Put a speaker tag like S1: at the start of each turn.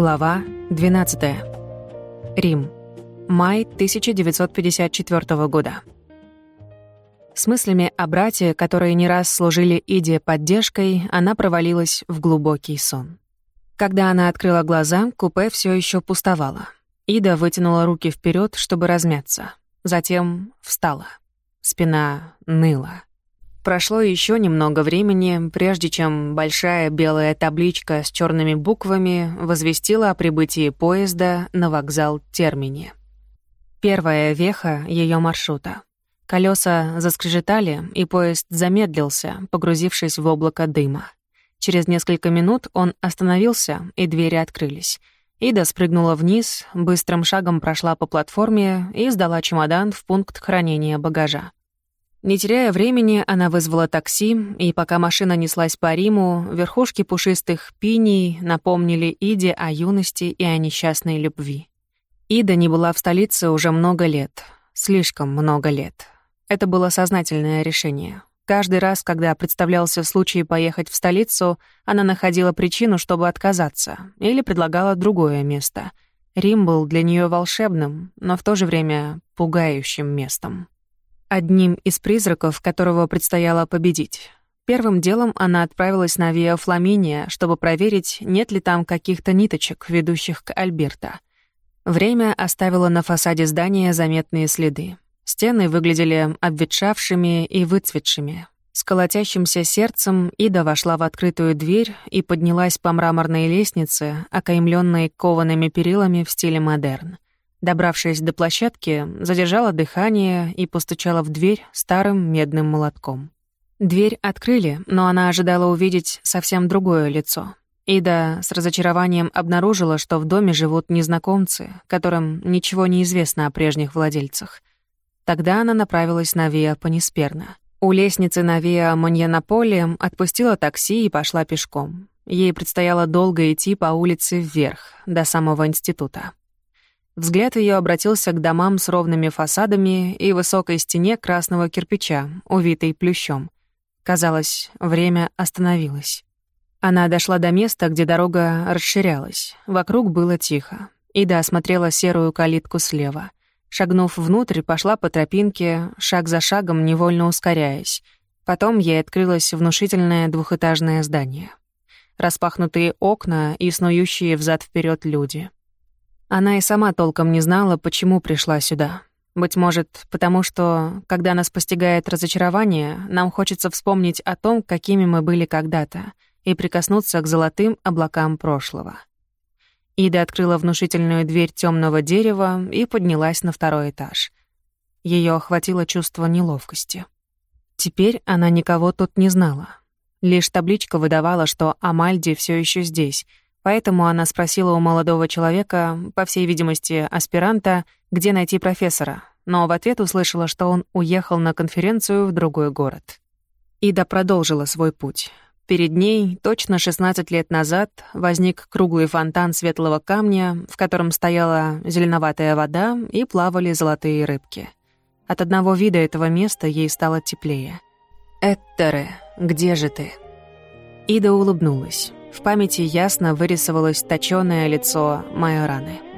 S1: Глава 12. Рим. Май 1954 года. С мыслями о брате, которые не раз служили Иде поддержкой, она провалилась в глубокий сон. Когда она открыла глаза, купе все еще пустовало. Ида вытянула руки вперед, чтобы размяться. Затем встала. Спина ныла. Прошло еще немного времени, прежде чем большая белая табличка с черными буквами возвестила о прибытии поезда на вокзал Термини. Первая веха ее маршрута. Колеса заскрежетали, и поезд замедлился, погрузившись в облако дыма. Через несколько минут он остановился, и двери открылись. Ида спрыгнула вниз, быстрым шагом прошла по платформе и сдала чемодан в пункт хранения багажа. Не теряя времени, она вызвала такси, и пока машина неслась по Риму, верхушки пушистых пиней напомнили Иде о юности и о несчастной любви. Ида не была в столице уже много лет. Слишком много лет. Это было сознательное решение. Каждый раз, когда представлялся случай поехать в столицу, она находила причину, чтобы отказаться, или предлагала другое место. Рим был для нее волшебным, но в то же время пугающим местом. Одним из призраков, которого предстояло победить. Первым делом она отправилась на Виа Фламиния, чтобы проверить, нет ли там каких-то ниточек, ведущих к Альберта. Время оставило на фасаде здания заметные следы. Стены выглядели обветшавшими и выцветшими. С колотящимся сердцем Ида вошла в открытую дверь и поднялась по мраморной лестнице, окаймленной коваными перилами в стиле модерн. Добравшись до площадки, задержала дыхание и постучала в дверь старым медным молотком. Дверь открыли, но она ожидала увидеть совсем другое лицо. Ида с разочарованием обнаружила, что в доме живут незнакомцы, которым ничего не известно о прежних владельцах. Тогда она направилась на Виа Панисперна. У лестницы на Виа Моньянополе отпустила такси и пошла пешком. Ей предстояло долго идти по улице вверх, до самого института. Взгляд ее обратился к домам с ровными фасадами и высокой стене красного кирпича, увитой плющом. Казалось, время остановилось. Она дошла до места, где дорога расширялась. Вокруг было тихо. Ида осмотрела серую калитку слева. Шагнув внутрь, пошла по тропинке, шаг за шагом, невольно ускоряясь. Потом ей открылось внушительное двухэтажное здание. Распахнутые окна и снующие взад вперед люди — она и сама толком не знала, почему пришла сюда. Быть может, потому что, когда нас постигает разочарование, нам хочется вспомнить о том, какими мы были когда-то, и прикоснуться к золотым облакам прошлого. Ида открыла внушительную дверь темного дерева и поднялась на второй этаж. Ее охватило чувство неловкости. Теперь она никого тут не знала. Лишь табличка выдавала, что Амальди все еще здесь — Поэтому она спросила у молодого человека, по всей видимости, аспиранта, где найти профессора, но в ответ услышала, что он уехал на конференцию в другой город. Ида продолжила свой путь. Перед ней, точно 16 лет назад, возник круглый фонтан светлого камня, в котором стояла зеленоватая вода и плавали золотые рыбки. От одного вида этого места ей стало теплее. «Эттере, где же ты?» Ида улыбнулась. В памяти ясно вырисовалось точёное лицо Майораны.